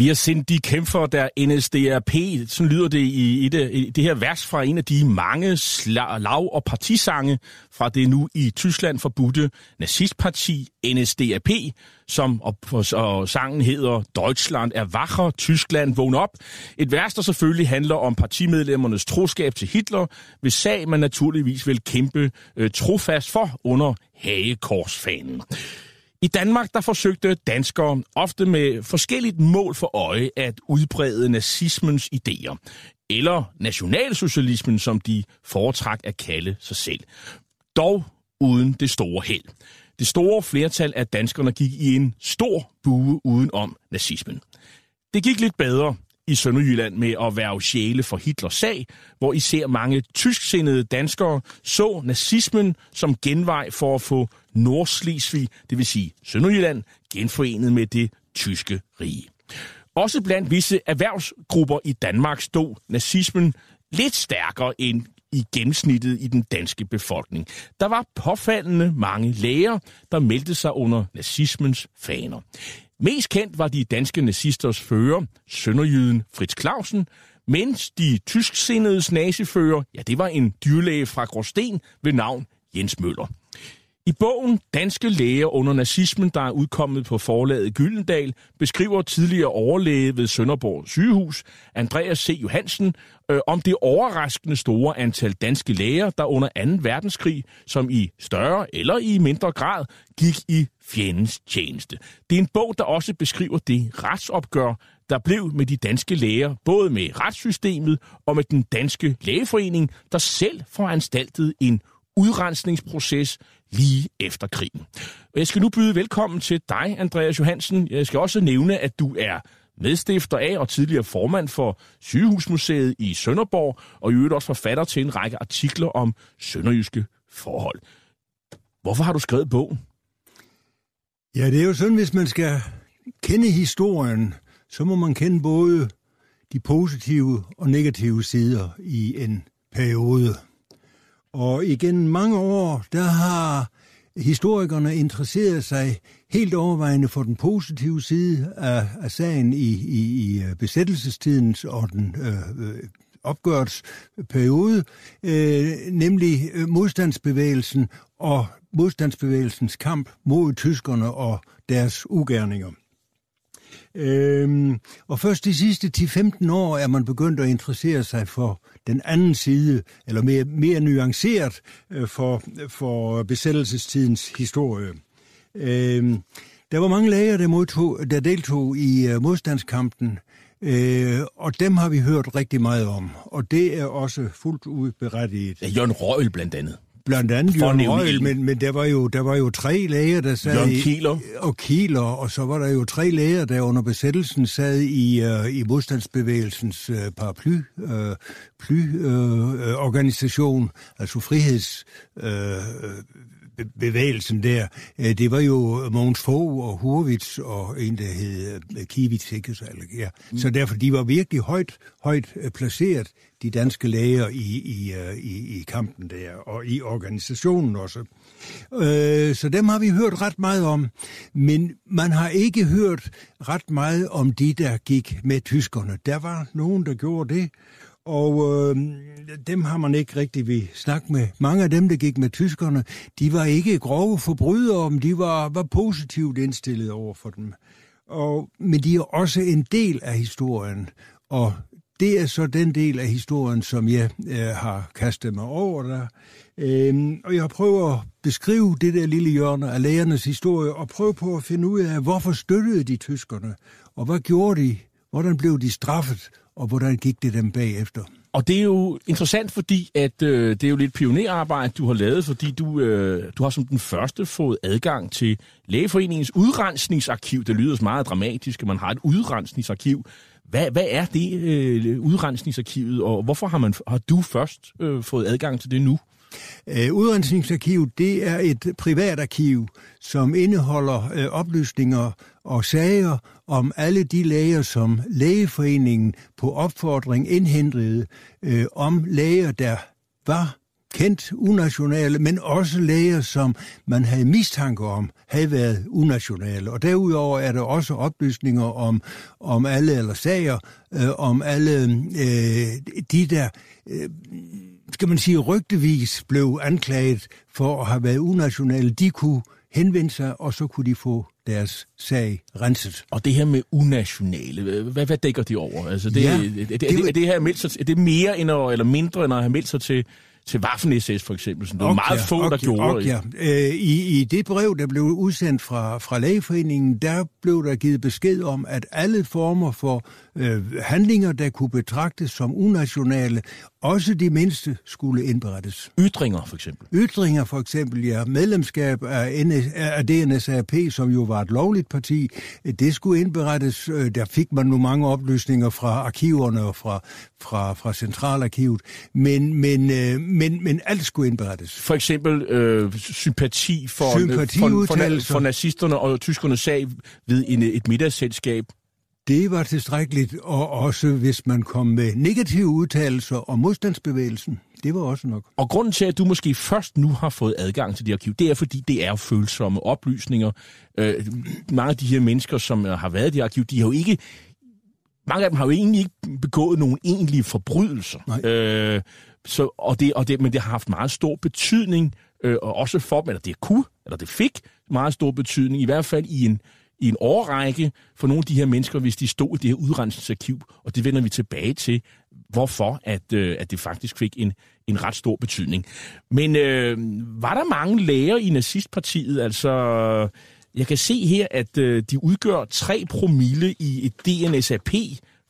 Vi har sendt de kæmper der NSDAP, sådan lyder det i, i, det, i det her vers fra en af de mange sla, lav- og partisange fra det nu i Tyskland forbudte nazistparti NSDAP, som og, og sangen hedder Deutschland er wacher, Tyskland vågn op. Et vers, der selvfølgelig handler om partimedlemmernes troskab til Hitler, hvis sag man naturligvis vil kæmpe øh, trofast for under hagekorsfanen. I Danmark der forsøgte danskere ofte med forskelligt mål for øje at udbrede nazismens idéer, eller nationalsocialismen, som de foretrak at kalde sig selv. Dog uden det store held. Det store flertal af danskerne gik i en stor bue uden om nazismen. Det gik lidt bedre i Sønderjylland med at være sjæle for Hitlers sag, hvor især mange tysksindede danskere så nazismen som genvej for at få Nordslesvig, det vil sige Sønderjylland, genforenet med det tyske rige. Også blandt visse erhvervsgrupper i Danmark stod nazismen lidt stærkere end i gennemsnittet i den danske befolkning. Der var påfaldende mange læger, der meldte sig under nazismens faner. Mest kendt var de danske nazisters fører, sønderjyden Fritz Clausen, mens de tysksindedes nazifører, ja, det var en dyrlæge fra Gråsten ved navn Jens Møller. I bogen Danske Læger under nazismen, der er udkommet på forlaget Gyldendal, beskriver tidligere overlæge ved Sønderborg sygehus, Andreas C. Johansen, øh, om det overraskende store antal danske læger, der under 2. verdenskrig, som i større eller i mindre grad, gik i fjendens tjeneste. Det er en bog, der også beskriver det retsopgør, der blev med de danske læger, både med retssystemet og med den danske lægeforening, der selv foranstaltede en udrensningsproces lige efter krigen. Jeg skal nu byde velkommen til dig, Andreas Johansen. Jeg skal også nævne, at du er medstifter af og tidligere formand for Sygehusmuseet i Sønderborg, og i øvrigt også forfatter til en række artikler om sønderjyske forhold. Hvorfor har du skrevet bogen? Ja, det er jo sådan, hvis man skal kende historien, så må man kende både de positive og negative sider i en periode. Og igen mange år, der har historikerne interesseret sig helt overvejende for den positive side af, af sagen i, i, i øh, besættelsestidens og den øh, øh opgørsperiode, øh, nemlig øh, modstandsbevægelsen og modstandsbevægelsens kamp mod tyskerne og deres ugerninger. Øhm, og først de sidste 10-15 år er man begyndt at interessere sig for den anden side, eller mere, mere nuanceret øh, for, for besættelsestidens historie. Øhm, der var mange læger, der, modtog, der deltog i øh, modstandskampen, øh, og dem har vi hørt rigtig meget om, og det er også fuldt ud berettiget. Ja, Jørgen Røgel blandt andet. Blandt andet Jørgen Røgel, en. men, men der, var jo, der var jo tre læger, der sad Jørgen i- Kieler. og Kieler, og så var der jo tre læger, der under besættelsen sad i, uh, i modstandsbevægelsens uh, paraply, uh, ply, uh, organisation, altså friheds... Uh, bevægelsen der, øh, det var jo Mogens Fogh og Hurwitz og en, der hed Kivitz, ikke? Så, eller- ja. Mm. så derfor, de var virkelig højt, højt øh, placeret, de danske læger i, i, øh, i, i kampen der, og i organisationen også. Øh, så dem har vi hørt ret meget om, men man har ikke hørt ret meget om de, der gik med tyskerne. Der var nogen, der gjorde det, og øh, dem har man ikke rigtig vil snakke med. Mange af dem, der gik med tyskerne, de var ikke grove forbrydere, men de var, var positivt indstillet over for dem. Og, men de er også en del af historien, og det er så den del af historien, som jeg øh, har kastet mig over der. Øhm, og jeg prøver at beskrive det der lille hjørne af lægernes historie, og prøve på at finde ud af, hvorfor støttede de tyskerne, og hvad gjorde de, hvordan blev de straffet, og hvordan gik det dem bagefter. Og det er jo interessant, fordi at øh, det er jo lidt pionerarbejde, du har lavet, fordi du, øh, du har som den første fået adgang til Lægeforeningens udrensningsarkiv. Det lyder meget dramatisk, at man har et udrensningsarkiv. Hvad, hvad er det øh, udrensningsarkivet, og hvorfor har, man, har du først øh, fået adgang til det nu? Øh, Udrensningsarkivet, det er et privat arkiv, som indeholder øh, oplysninger og sager om alle de læger, som Lægeforeningen på opfordring indhentede øh, om læger, der var kendt unationale, men også læger, som man havde mistanke om, havde været unationale. Og derudover er der også oplysninger om, om alle, eller sager, øh, om alle øh, de der øh, skal man sige, rygtevis blev anklaget for at have været unationale, de kunne henvende sig, og så kunne de få deres sag renset. Og det her med unationale, hvad, hvad dækker det over? Altså det, Ja, er, er, det, er, det det, er, det her meldt sig, er det mere end at, eller mindre end at have meldt sig til, til Waffen-SS for eksempel? Som det var meget få, der gjorde. Okay. Øh, i, I det brev, der blev udsendt fra, fra Lægeforeningen, der blev der givet besked om, at alle former for øh, handlinger, der kunne betragtes som unationale, også de mindste, skulle indberettes. Ytringer for eksempel. Ytringer for eksempel, ja, medlemskab af, NS, af DNSAP, som jo var et lovligt parti, det skulle indberettes. Øh, Der fik man nu mange oplysninger fra arkiverne og fra, fra, fra Centralarkivet, men, men, øh, men, men alt skulle indberettes. For eksempel øh, sympati for, for, for, for, for nazisterne og tyskernes sag ved en, et middagsselskab. Det var tilstrækkeligt, og også hvis man kom med negative udtalelser om modstandsbevægelsen. Det var også nok. Og grunden til, at du måske først nu har fået adgang til det arkiv, det er, fordi det er følsomme oplysninger. Øh, mange af de her mennesker, som øh, har været i det arkiv, de har jo ikke... Mange af dem har jo egentlig ikke begået nogen egentlige forbrydelser. Nej. Øh, så, og det, og det, men det har haft meget stor betydning, øh, og også for dem, eller det kunne, eller det fik meget stor betydning, i hvert fald i en, i en årrække for nogle af de her mennesker, hvis de stod i det her udrensningsarkiv, og det vender vi tilbage til, hvorfor at, øh, at det faktisk fik en, en ret stor betydning. Men øh, var der mange læger i nazistpartiet? Altså, jeg kan se her, at øh, de udgør 3 promille i et DNSAP,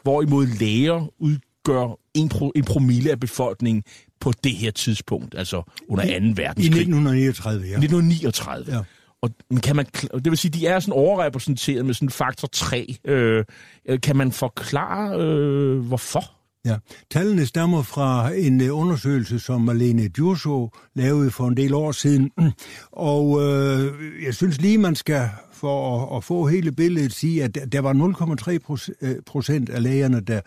hvorimod læger udgør en, pro, en promille af befolkningen på det her tidspunkt, altså under 2. I verdenskrig. 1939, ja. 1939. Ja. Og kan man, det vil sige, de er sådan overrepræsenteret med sådan faktor 3. Øh, øh, kan man forklare, øh, hvorfor? Ja, tallene stammer fra en øh, undersøgelse, som Marlene Djurso lavede for en del år siden. Og øh, jeg synes lige, man skal for at, at få hele billedet sige, at der- var 0,3 øh, procent af lægerne, der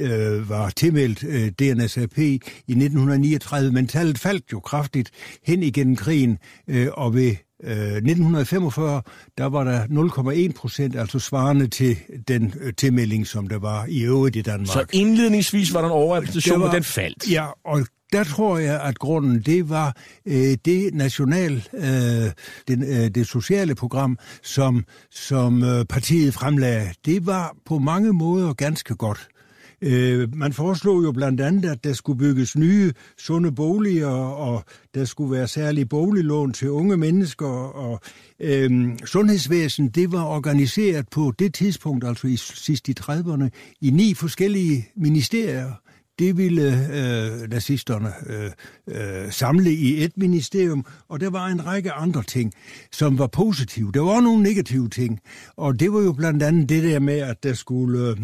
øh, var tilmeldt øh, DNSAP i 1939, men tallet faldt jo kraftigt hen igennem krigen, øh, og ved 1945, der var der 0,1 procent, altså svarende til den øh, tilmelding, som der var i øvrigt i Danmark. Så indledningsvis var der en overrepræsentation, og den faldt? Ja, og der tror jeg, at grunden det var øh, det national, øh, den, øh, det sociale program, som, som øh, partiet fremlagde. Det var på mange måder ganske godt. Øh, man foreslog jo blandt andet, at der skulle bygges nye sunde boliger, og der skulle være særlige boliglån til unge mennesker, og øh, sundhedsvæsen, det var organiseret på det tidspunkt, altså i sidst i 30'erne, i ni forskellige ministerier. Det ville øh, nazisterne øh, øh, samle i et ministerium, og der var en række andre ting, som var positive. Der var nogle negative ting, og det var jo blandt andet det der med, at der skulle... Øh,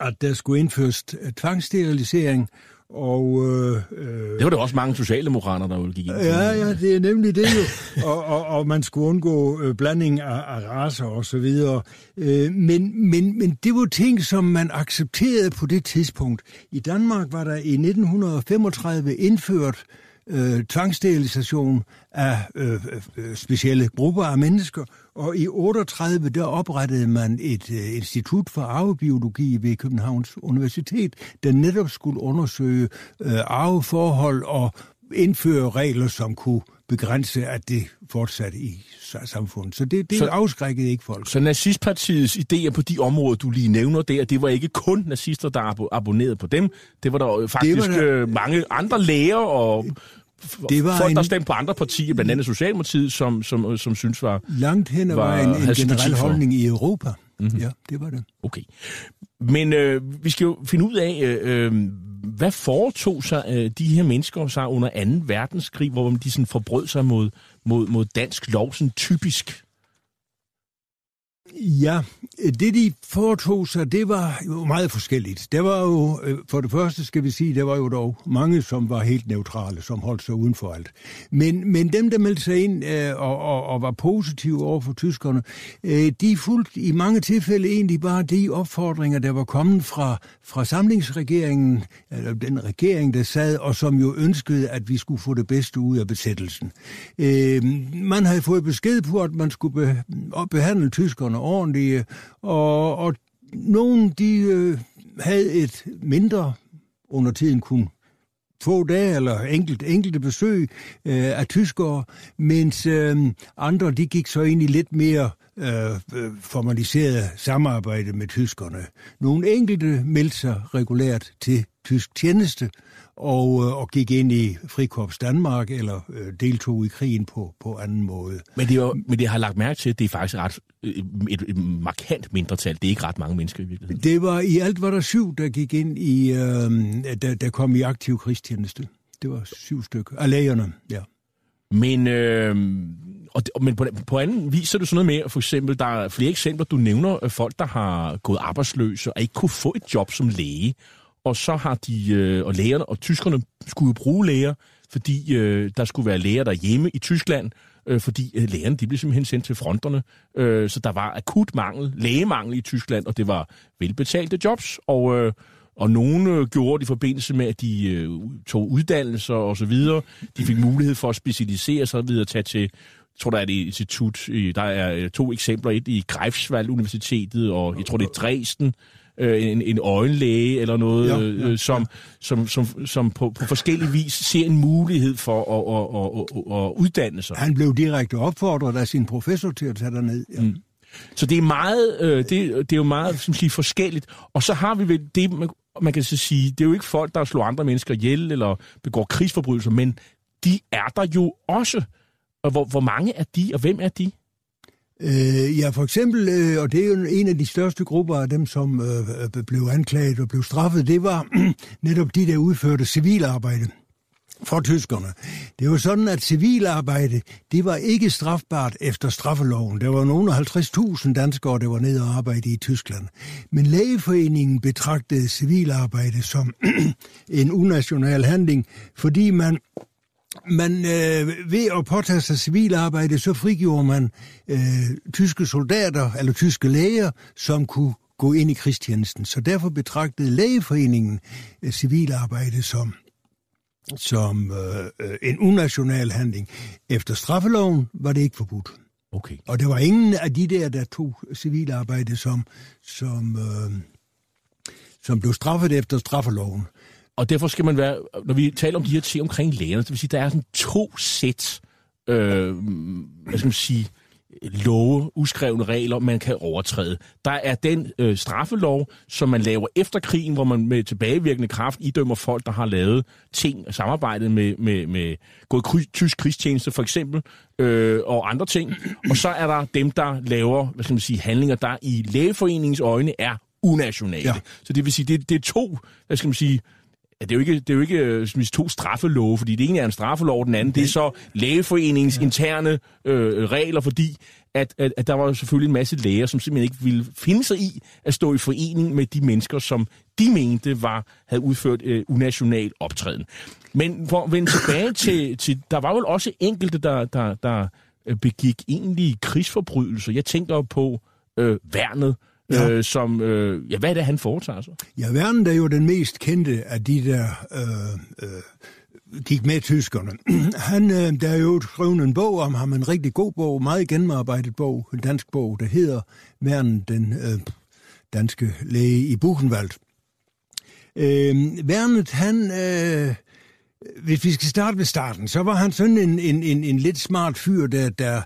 at der skulle indføres tvangssterilisering, og, øh, øh, det var der også mange socialdemokrater, der gik ind Ja, ja, det er nemlig det jo. og, og, og man skulle undgå øh, blanding af, af raser og så videre. Øh, men, men, men det var ting, som man accepterede på det tidspunkt. I Danmark var der i 1935 indført øh, tvangssterilisation af øh, øh, specielle grupper af mennesker, og i 38 der oprettede man et øh, institut for arvebiologi ved Københavns Universitet, der netop skulle undersøge øh, arveforhold og indføre regler, som kunne begrænse, at det fortsatte i samfundet. Så det, det så, afskrækkede ikke folk. Så nazistpartiets idéer på de områder, du lige nævner der, det var ikke kun nazister, der abonnerede på dem. Det var der faktisk det var der, øh, mange andre læger og det var folk, en, der stemte på andre partier, blandt andet Socialdemokratiet, som, som, som synes var... Langt hen var en, en generel holdning i Europa. Mm-hmm. Ja, det var det. Okay. Men øh, vi skal jo finde ud af, øh, øh hvad foretog sig øh, de her mennesker sig under 2. verdenskrig, hvor de sådan forbrød sig mod, mod, mod dansk lov, sådan typisk? Ja, det de foretog sig, det var jo meget forskelligt. Der var jo, øh, for det første skal vi sige, der var jo dog mange, som var helt neutrale, som holdt sig uden for alt. Men, men dem, der meldte sig ind øh, og, og, og var positive over for tyskerne, øh, de fulgte i mange tilfælde egentlig bare de opfordringer, der var kommet fra, fra samlingsregeringen, eller den regering, der sad, og som jo ønskede, at vi skulle få det bedste ud af besættelsen. Øh, man havde fået besked på, at man skulle behandle tyskerne ordentlige, og, og nogen de øh, havde et mindre under tiden kunne få dage eller enkelt, enkelte besøg øh, af tyskere, mens øh, andre de gik så ind i lidt mere øh, øh formaliseret samarbejde med tyskerne. Nogle enkelte meldte sig regulært til tysk tjeneste, og, øh, og gik ind i Frikorps Danmark, eller øh, deltog i krigen på, på anden måde. Men det, var, men det har lagt mærke til, at det er faktisk ret, øh, et, et markant mindretal. Det er ikke ret mange mennesker i virkeligheden. Det var i alt var der syv, der gik ind i, øh, der, der kom i aktiv krigstjeneste. Det var syv stykker af lægerne, ja. Men, øh, og, men på, på anden vis er det sådan noget med, for eksempel, der er flere eksempler, du nævner folk, der har gået arbejdsløse og ikke kunne få et job som læge og så har de, øh, og lægerne, og tyskerne skulle jo bruge læger, fordi øh, der skulle være læger derhjemme i Tyskland, øh, fordi øh, lægerne de blev simpelthen sendt til fronterne. Øh, så der var akut mangel, lægemangel i Tyskland, og det var velbetalte jobs, og, øh, og nogle øh, gjorde det i forbindelse med, at de øh, tog uddannelser og så videre. De fik mulighed for at specialisere sig videre, tage til jeg tror, der er et institut, der er øh, to eksempler, et i Greifswald Universitetet, og jeg tror, det er Dresden, øh, en, en øjenlæge eller noget, ja, ja, øh, som, ja. som, som, som på, på forskellige vis ser en mulighed for at, at, at, at uddanne sig. Han blev direkte opfordret af sin professor til at tage derned. Ja. Mm. Så det er meget, øh, det, det er jo meget som siger, forskelligt. Og så har vi vel det, man, man kan så sige, det er jo ikke folk, der slår andre mennesker ihjel eller begår krigsforbrydelser, men de er der jo også. Og hvor, hvor mange er de, og hvem er de? Øh, ja, for eksempel, øh, og det er jo en af de største grupper af dem, som øh, blev anklaget og blev straffet, det var netop de, der udførte civilarbejde for tyskerne. Det var sådan, at civilarbejde, det var ikke strafbart efter straffeloven. Der var nogle 50.000 danskere, der var nede og arbejde i Tyskland. Men lægeforeningen betragtede civilarbejde som en unational handling, fordi man man øh, ved at påtage sig civilarbejde, så frigjorde man øh, tyske soldater eller tyske læger, som kunne gå ind i krigstjenesten. Så derfor betragtede lægeforeningen øh, civilarbejde som som øh, en unational handling. Efter straffeloven var det ikke forbudt. Okay. Og det var ingen af de der, der tog civilarbejde, som, som, øh, som blev straffet efter straffeloven. Og derfor skal man være, når vi taler om de her ting omkring lægerne, det vil sige, der er sådan to sæt, øh, hvad skal man sige, love, uskrevne regler, man kan overtræde. Der er den øh, straffelov, som man laver efter krigen, hvor man med tilbagevirkende kraft idømmer folk, der har lavet ting, samarbejdet med, med, med gået kry, tysk krigstjeneste for eksempel, øh, og andre ting. Og så er der dem, der laver hvad skal man sige, handlinger, der i lægeforeningens øjne er unationale. Ja. Så det vil sige, det, det er to, hvad skal man sige, det er jo ikke, det er jo ikke øh, som to straffelove, fordi det ene er en straffelov, den anden, det er så lægeforeningens ja. interne øh, regler, fordi at, at, at der var jo selvfølgelig en masse læger, som simpelthen ikke ville finde sig i at stå i forening med de mennesker, som de mente var havde udført øh, unational optræden. Men for at vende tilbage til, til, der var vel også enkelte, der, der, der øh, begik egentlige krigsforbrydelser. Jeg tænker på øh, værnet, ja. øh, som, øh, ja, hvad er det, han foretager sig? Ja, Werner er jo den mest kendte af de der øh, øh, gik med tyskerne. Han, øh, der er jo skrevet en bog om ham, en rigtig god bog, meget gennemarbejdet bog, en dansk bog, der hedder Werner, den øh, danske læge i Buchenwald. Øh, Werner, han... Øh, hvis vi skal starte ved starten, så var han sådan en, en, en, en lidt smart fyr, der, der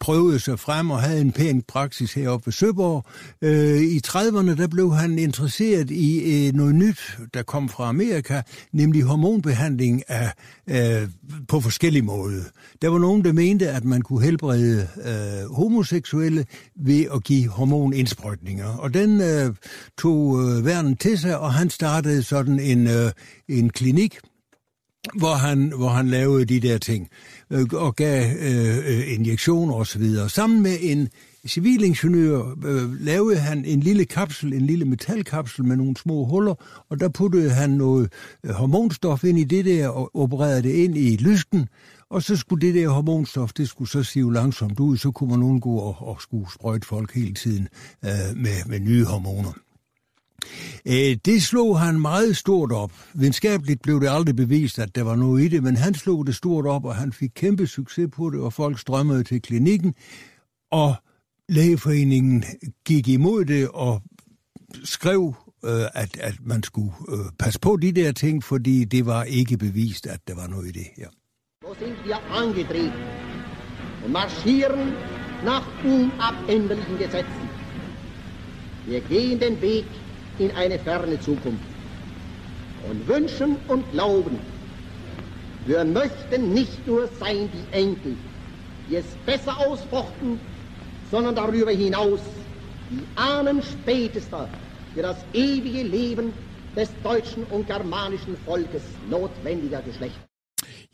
prøvede sig frem og havde en pæn praksis heroppe ved Søborg. Øh, I 30'erne der blev han interesseret i øh, noget nyt, der kom fra Amerika, nemlig hormonbehandling af, øh, på forskellige måder. Der var nogen, der mente, at man kunne helbrede øh, homoseksuelle ved at give hormonindsprøjtninger. Og den øh, tog øh, verden til sig, og han startede sådan en, øh, en klinik, hvor han, hvor han lavede de der ting øh, og gav øh, øh injektioner osv. Sammen med en civilingeniør øh, lavede han en lille kapsel, en lille metalkapsel med nogle små huller, og der puttede han noget øh, hormonstof ind i det der og opererede det ind i lysken, og så skulle det der hormonstof, det skulle så sive langsomt ud, så kunne man undgå at, at skulle sprøjte folk hele tiden øh, med, med nye hormoner. Øh, det slog han meget stort op. Videnskabeligt blev det aldrig bevist, at der var noget i det, men han slog det stort op, og han fik kæmpe succes på det, og folk strømmede til klinikken, og lægeforeningen gik imod det og skrev, øh, at, at man skulle øh, passe på de der ting, fordi det var ikke bevist, at der var noget i det her. So sind wir angetreten und marschieren nach unabänderlichen Gesetzen. Wir gehen den Weg in eine ferne Zukunft und wünschen und glauben, wir möchten nicht nur sein die Enkel, die es besser ausfochten, sondern darüber hinaus die Ahnen spätester für das ewige Leben des deutschen und germanischen Volkes notwendiger Geschlechter.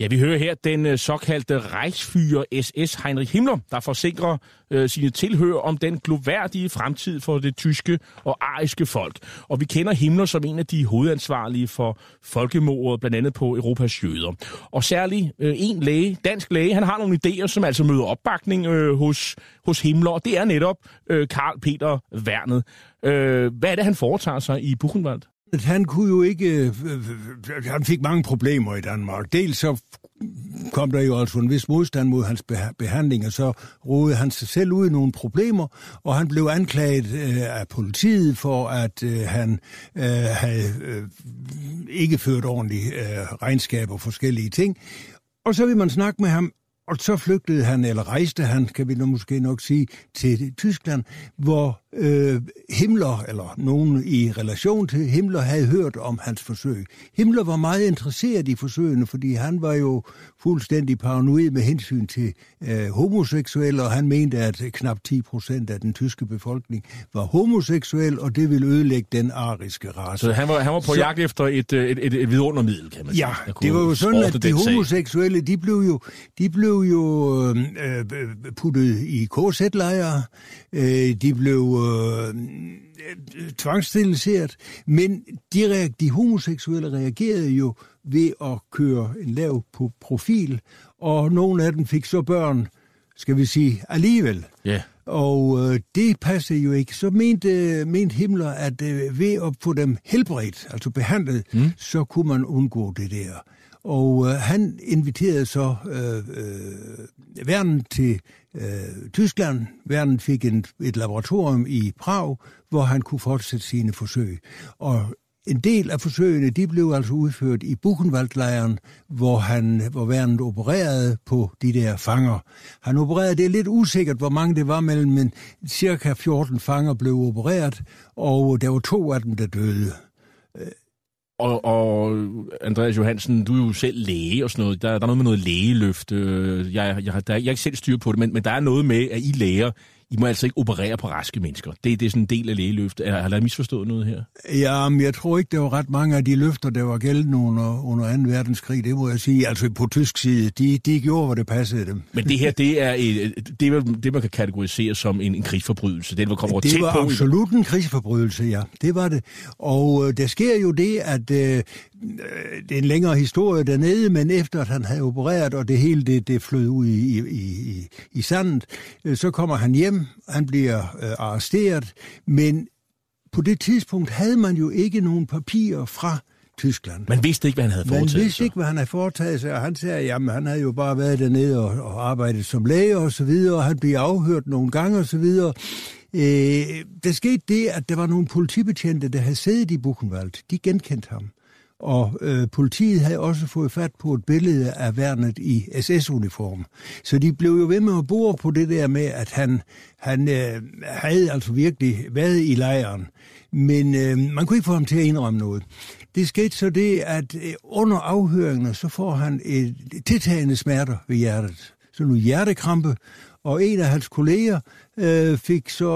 Ja, vi hører her den øh, såkaldte Reichsfyrer SS Heinrich Himmler, der forsikrer øh, sine tilhører om den gloværdige fremtid for det tyske og ariske folk. Og vi kender Himmler som en af de hovedansvarlige for folkemordet, blandt andet på Europas jøder. Og særligt øh, en læge, dansk læge, han har nogle idéer, som altså møder opbakning øh, hos, hos Himmler, og det er netop øh, Karl Peter Wernet. Øh, hvad er det, han foretager sig i Buchenwald? Han kunne jo ikke... Øh, han fik mange problemer i Danmark. Dels så kom der jo altså en vis modstand mod hans behandling, og så rodede han sig selv ud i nogle problemer, og han blev anklaget øh, af politiet for, at øh, han øh, havde øh, ikke ført ordentligt øh, regnskab og forskellige ting. Og så vil man snakke med ham, og så flygtede han, eller rejste han, kan vi nu måske nok sige, til Tyskland, hvor øh, Himmler, eller nogen i relation til Himmler, havde hørt om hans forsøg. Himmler var meget interesseret i forsøgene, fordi han var jo fuldstændig paranoid med hensyn til øh, homoseksuelle, og han mente, at knap 10 procent af den tyske befolkning var homoseksuel, og det ville ødelægge den ariske race. Så han var, han var på Så, jagt efter et, et, et, et vidundermiddel, kan man sige. Ja, det var jo sådan, at de homoseksuelle, de blev jo, de blev jo øh, puttet i KZ-lejre, øh, de blev øh, tvangssteriliseret, men de, de homoseksuelle reagerede jo ved at køre en lav på profil, og nogle af dem fik så børn, skal vi sige, alligevel. Ja. Yeah. Og øh, det passede jo ikke. Så mente, mente Himmler, at øh, ved at få dem helbredt, altså behandlet, mm. så kunne man undgå det der. Og øh, han inviterede så øh, øh, Verden til øh, Tyskland. Verden fik en, et laboratorium i Prag, hvor han kunne fortsætte sine forsøg. Og en del af forsøgene, de blev altså udført i Buchenwaldlejren, hvor, han, hvor Verden opererede på de der fanger. Han opererede, det er lidt usikkert, hvor mange det var mellem, men cirka 14 fanger blev opereret, og der var to af dem, der døde. Øh, og, og Andreas Johansen, du er jo selv læge og sådan noget. Der, der er noget med noget lægeløft. Øh, jeg, jeg, jeg, der, jeg er ikke selv styr på det, men, men der er noget med, at I læger, i må altså ikke operere på raske mennesker. Det, det er sådan en del af lægeløftet. Har jeg misforstået noget her? Ja, men jeg tror ikke, der var ret mange af de løfter, der var gældende under, under 2. verdenskrig. Det må jeg sige. Altså på tysk side, de, de gjorde, hvad det passede dem. Men det her, det er, et, det, er det, man kan kategorisere som en, en krigsforbrydelse. Det, var kommer det var på absolut en krigsforbrydelse, ja. Det var det. Og øh, der sker jo det, at øh, det er en længere historie dernede, men efter at han havde opereret, og det hele det, det flød ud i, i, i, i sandet, øh, så kommer han hjem, han bliver øh, arresteret, men på det tidspunkt havde man jo ikke nogen papirer fra Tyskland. Man vidste ikke, hvad han havde foretaget sig. Man vidste ikke, hvad han havde foretaget sig, og han sagde, at han havde jo bare været dernede og, og arbejdet som læge og så videre, og han blev afhørt nogle gange og så videre. Øh, der skete det, at der var nogle politibetjente, der havde siddet i Buchenwald. De genkendte ham. Og øh, politiet havde også fået fat på et billede af værnet i SS-uniform. Så de blev jo ved med at bore på det der med, at han, han øh, havde altså virkelig været i lejren. Men øh, man kunne ikke få ham til at indrømme noget. Det skete så det, at øh, under afhøringerne, så får han et tiltagende smerter ved hjertet. Så nu hjertekrampe, og en af hans kolleger øh, fik så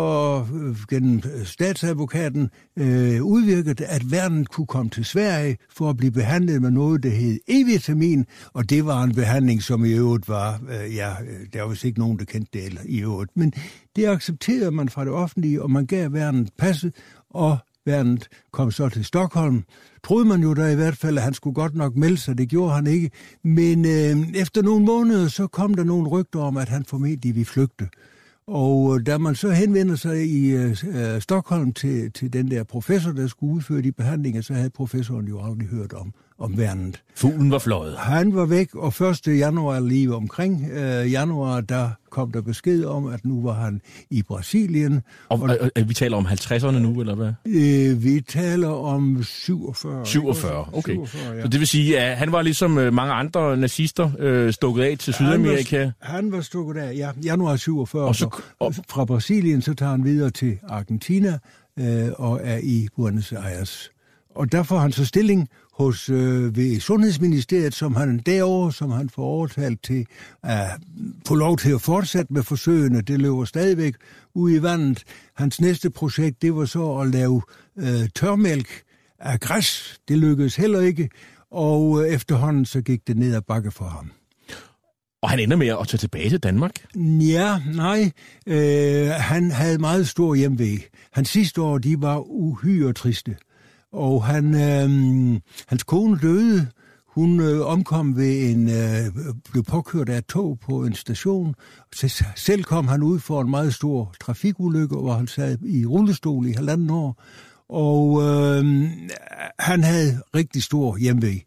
øh, gennem øh, statsadvokaten øh, udvirket, at verden kunne komme til Sverige for at blive behandlet med noget, der hed E-vitamin, og det var en behandling, som i øvrigt var, øh, ja, øh, der var vist ikke nogen, der kendte det eller, i øvrigt, men det accepterede man fra det offentlige, og man gav verden passet, og verden kom så til Stockholm. Troede man jo da i hvert fald, at han skulle godt nok melde sig. Det gjorde han ikke. Men øh, efter nogle måneder, så kom der nogle rygter om, at han formentlig ville flygte. Og øh, da man så henvender sig i øh, øh, Stockholm til, til den der professor, der skulle udføre de behandlinger, så havde professoren jo aldrig hørt om, om værnet. Fuglen var fløjet. Han var væk, og 1. januar lige omkring øh, januar, der kom der besked om, at nu var han i Brasilien. Og, og, og, og vi taler om 50'erne nu, eller hvad? Øh, vi taler om 47. 47, okay. 47, ja. Så det vil sige, at han var ligesom øh, mange andre nazister øh, stukket af til Sydamerika? Han var, han var stukket af, ja. Januar 47. Og, så, og fra Brasilien, så tager han videre til Argentina øh, og er i Buenos Aires. Og der får han så stilling hos øh, ved Sundhedsministeriet, som han derovre, som han får overtalt til at få lov til at fortsætte med forsøgene. Det løber stadigvæk ud i vandet. Hans næste projekt, det var så at lave øh, tørmælk af græs. Det lykkedes heller ikke, og øh, efterhånden så gik det ned ad bakke for ham. Og han ender med at tage tilbage til Danmark? Ja, nej. Øh, han havde meget stor hjemvej. Hans sidste år, de var uhyre triste. Og han, øh, hans kone døde. Hun øh, omkom ved en, øh, blev påkørt af et tog på en station. Så selv kom han ud for en meget stor trafikulykke, hvor han sad i rullestol i halvanden år. Og øh, han havde rigtig stor hjemvej.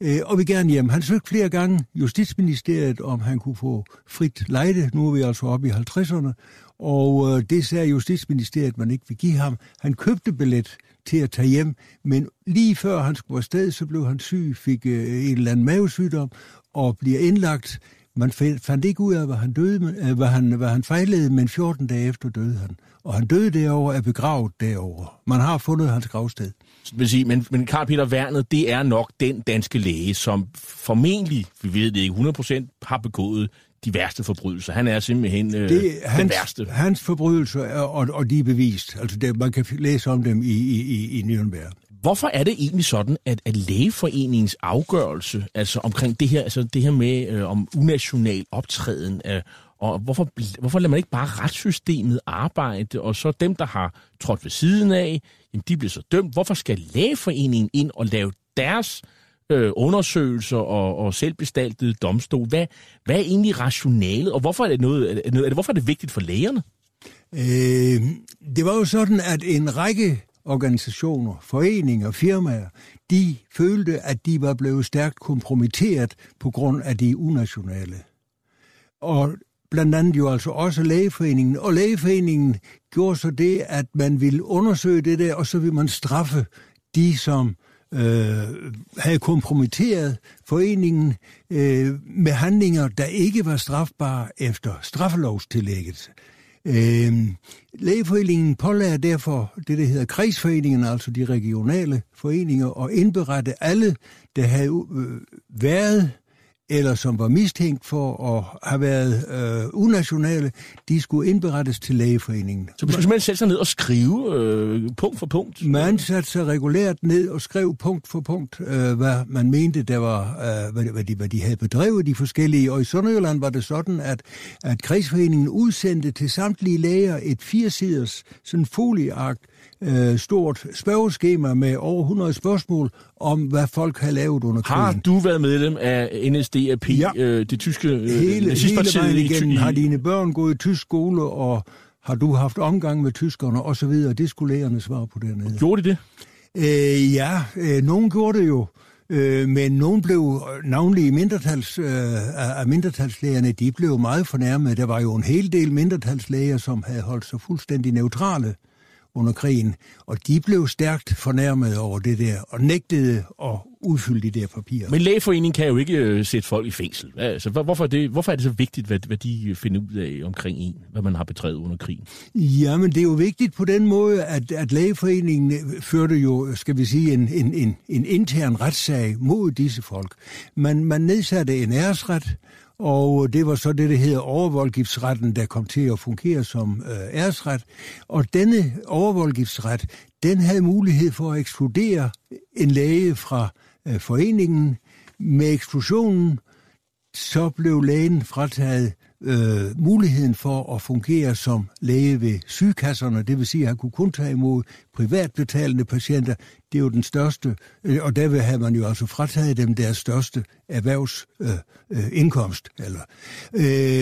Øh, og vi gerne hjem. Han søgte flere gange Justitsministeriet, om han kunne få frit lejde. Nu er vi altså oppe i 50'erne. Og øh, det sagde Justitsministeriet, man ikke vil give ham. Han købte billet til at tage hjem, men lige før han skulle afsted, så blev han syg, fik øh, en eller anden mavesygdom og bliver indlagt. Man fandt ikke ud af, hvad han, døde, øh, hvad han, hvad han fejlede, men 14 dage efter døde han. Og han døde derover er begravet derover. Man har fundet hans gravsted. Vil sige, men, men Karl Peter Wernet, det er nok den danske læge, som formentlig, vi ved det ikke 100%, har begået de værste forbrydelser. Han er simpelthen øh, det, den hans, værste. Hans forbrydelser, er, og, og de er bevist. Altså, det, man kan læse om dem i, i, i, i Nürnberg. Hvorfor er det egentlig sådan, at, at lægeforeningens afgørelse, altså omkring det her, altså det her med øh, om unational optræden, øh, og hvorfor, hvorfor lader man ikke bare retssystemet arbejde, og så dem, der har trådt ved siden af, jamen de bliver så dømt. Hvorfor skal lægeforeningen ind og lave deres øh, undersøgelser og, og selvbestaltede domstol. Hvad, hvad er egentlig rationalet, og hvorfor er det, noget, er det, hvorfor er det vigtigt for lægerne? Øh, det var jo sådan, at en række organisationer, foreninger, firmaer, de følte, at de var blevet stærkt kompromitteret på grund af de unationale. Og blandt andet jo altså også lægeforeningen. Og lægeforeningen gjorde så det, at man ville undersøge det der, og så ville man straffe de, som øh, havde kompromitteret foreningen øh, med handlinger, der ikke var strafbare efter straffelovstillægget. Øh, lægeforeningen pålader derfor det, der hedder kredsforeningen, altså de regionale foreninger, og indberette alle, der havde øh, været eller som var mistænkt for at have været øh, unationale, de skulle indberettes til lægeforeningen. Så man skulle simpelthen sætte sig ned og skrive øh, punkt for punkt? Man satte sig regulært ned og skrev punkt for punkt, øh, hvad man mente, der var, øh, hvad, hvad, de, hvad de havde bedrevet de forskellige. Og i Sønderjylland var det sådan, at, at kredsforeningen udsendte til samtlige læger et firesiders sådan folieark, øh, stort spørgeskema med over 100 spørgsmål om, hvad folk har lavet under krigen. Har du været medlem af NSDAP, ja. øh, det tyske øh, hele, hele vejen igennem i... har dine børn gået i tysk skole, og har du haft omgang med tyskerne og så videre. Det skulle lægerne svare på dernede. Gjorde de det? Øh, ja, øh, nogen gjorde det jo. Øh, men nogen blev, navnlig mindretals, øh, af mindretalslægerne, de blev meget fornærmet. Der var jo en hel del mindretalslæger, som havde holdt sig fuldstændig neutrale under krigen, og de blev stærkt fornærmet over det der, og nægtede at udfylde de der papirer. Men lægeforeningen kan jo ikke øh, sætte folk i fængsel. Altså, hvorfor, er det, hvorfor er det så vigtigt, hvad, hvad de finder ud af omkring en, hvad man har betrædet under krigen? Jamen, det er jo vigtigt på den måde, at, at lægeforeningen førte jo, skal vi sige, en, en, en, en intern retssag mod disse folk. Man, man nedsatte en æresret, og øh, det var så det, der hedder overvoldgiftsretten, der kom til at fungere som øh, æresret. Og denne overvoldgiftsret, den havde mulighed for at ekskludere en læge fra øh, foreningen. Med eksklusionen, så blev lægen frataget øh, muligheden for at fungere som læge ved sygekasserne, det vil sige, at han kunne kun tage imod privatbetalende patienter. Det er jo den største, øh, og derved havde man jo altså frataget dem deres største erhvervsindkomst. Øh, øh, eller,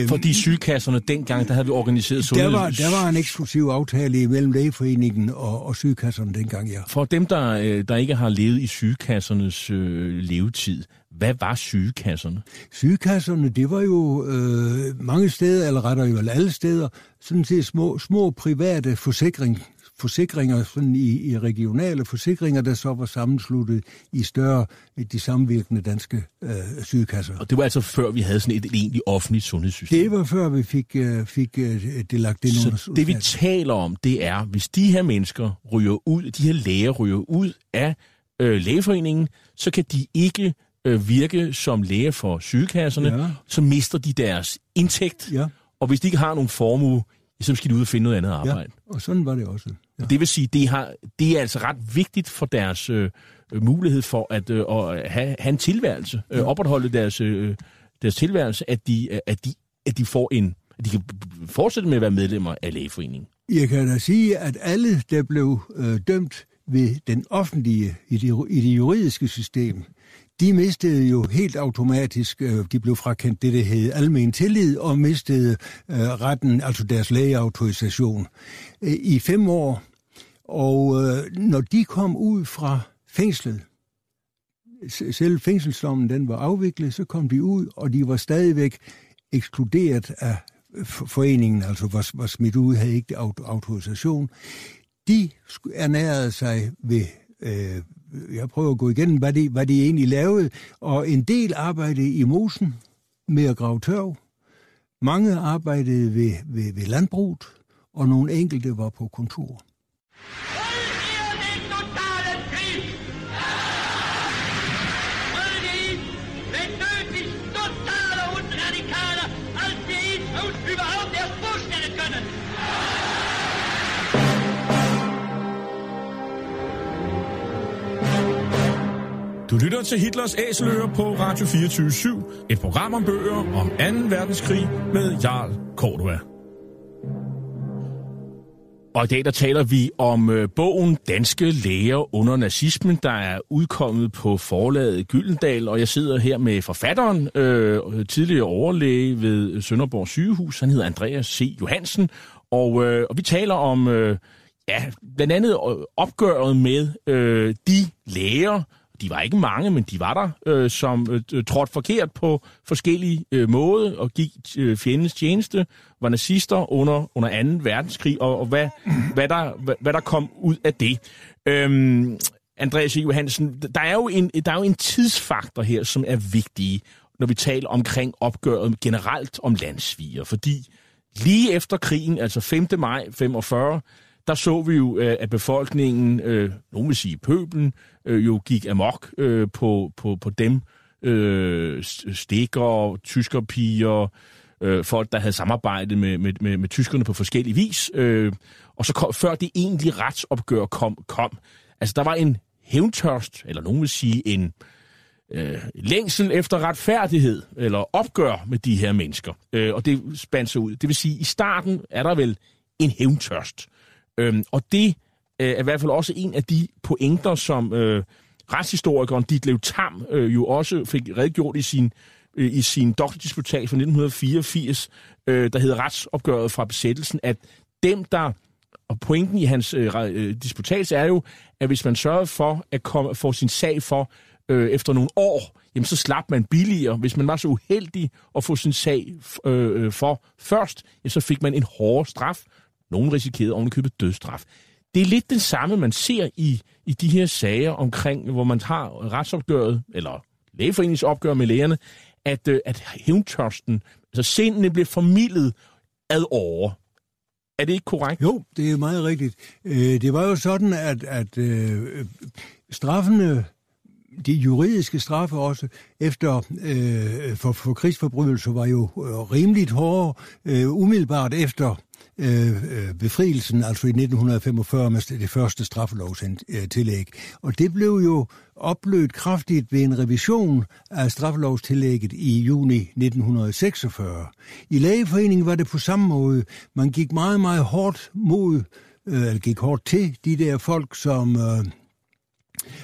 øh, Fordi sygekasserne dengang, der havde vi organiseret sundhed... Der var, der var en eksklusiv aftale imellem lægeforeningen og, og sygekasserne dengang, ja. For dem, der, øh, der ikke har levet i sygekassernes øh, levetid, hvad var sygekasserne? Sygekasserne, det var jo øh, mange steder, eller rettere jo alle steder, sådan set små, små private forsikring, forsikringer sådan i, i regionale forsikringer, der så var sammensluttet i større, de samvirkende danske øh, sygekasser. Og det var altså før vi havde sådan et, et egentligt offentligt sundhedssystem? Det var før vi fik, øh, fik øh, det lagt ind under Så det vi taler om, det er, hvis de her mennesker ryger ud, de her læger ryger ud af øh, lægeforeningen, så kan de ikke øh, virke som læge for sygekasserne, ja. så mister de deres indtægt. Ja. Og hvis de ikke har nogen formue, så skal de ud og finde noget andet arbejde. Ja, og sådan var det også. Ja. Det vil sige, det, har, det er altså ret vigtigt for deres øh, mulighed for at, øh, at have, have en tilværelse, øh, ja. opretholde deres, øh, deres tilværelse, at de, at, de, at de får en at de kan fortsætte med at være medlemmer af lægeforeningen. Jeg kan da sige, at alle, der blev øh, dømt ved den offentlige, i det, i det juridiske system, de mistede jo helt automatisk, øh, de blev frakendt det, der hed almen tillid, og mistede øh, retten, altså deres lægeautorisation, øh, i fem år. Og øh, når de kom ud fra fængslet, selv fængselsdommen den var afviklet, så kom de ud, og de var stadigvæk ekskluderet af foreningen, altså var, var smidt ud, havde ikke autorisation. De ernærede sig ved øh, jeg prøver at gå igennem, hvad de, hvad de egentlig lavede, og en del arbejdede i mosen med at grave tørv. Mange arbejdede ved, ved, ved landbruget, og nogle enkelte var på kontor. Du lytter til Hitlers Æseløer på Radio 24 /7, et program om bøger om 2. verdenskrig med Jarl Cordua. Og i dag der taler vi om øh, bogen Danske Læger under nazismen, der er udkommet på forlaget Gyldendal, og jeg sidder her med forfatteren, øh, tidligere overlæge ved Sønderborg sygehus, han hedder Andreas C. Johansen, og, øh, og vi taler om... Øh, ja, blandt andet øh, opgøret med øh, de læger, de var ikke mange, men de var der, øh, som øh, trådte forkert på forskellige øh, måder og gik øh, fjendens tjeneste, var nazister under, under 2. verdenskrig, og, og hvad, hvad, der, hvad, hvad der kom ud af det. Øhm, Andreas e. Johansen, der er, jo en, der er jo en tidsfaktor her, som er vigtig, når vi taler omkring opgøret generelt om landsviger, fordi lige efter krigen, altså 5. maj 45, der så vi jo, øh, at befolkningen, øh, nogen vil sige pøbelen, øh, jo gik amok øh, på, på, på dem, øh, stikker, tyskerpiger, øh, folk, der havde samarbejdet med, med, med, med tyskerne på forskellige vis. Øh, og så kom, før det egentlige retsopgør kom, kom, altså der var en hævntørst, eller nogen vil sige en øh, længsel efter retfærdighed, eller opgør med de her mennesker. Øh, og det spandt sig ud. Det vil sige, i starten er der vel en hævntørst. Øhm, og det øh, er i hvert fald også en af de pointer, som øh, retshistorikeren Ditlev Tam øh, jo også fik redegjort i sin, øh, i sin doktordisputat fra 1984, øh, der hedder Retsopgøret fra besættelsen, at dem, der og pointen i hans øh, øh disputats er jo, at hvis man sørger for at komme, få sin sag for øh, efter nogle år, jamen så slap man billigere. Hvis man var så uheldig at få sin sag øh, øh for først, jamen så fik man en hårdere straf, nogen risikerede ovenikøbet dødsstraf. Det er lidt det samme, man ser i, i de her sager omkring, hvor man har retsopgøret, eller lægeforeningsopgør med lægerne, at, øh, at hævntørsten, altså sindene bliver formidlet ad over. Er det ikke korrekt? Jo, det er meget rigtigt. Øh, det var jo sådan, at, at øh, straffene, de juridiske straffe også, efter øh, for, for krigsforbrydelser var jo øh, rimeligt hårde, øh, umiddelbart efter Øh, øh befrielsen, altså i 1945 med det første straffelovstillæg. Øh, Og det blev jo opløst kraftigt ved en revision af straffelovstillægget i juni 1946. I lægeforeningen var det på samme måde. Man gik meget, meget hårdt mod, øh, eller gik hårdt til de der folk, som... Øh,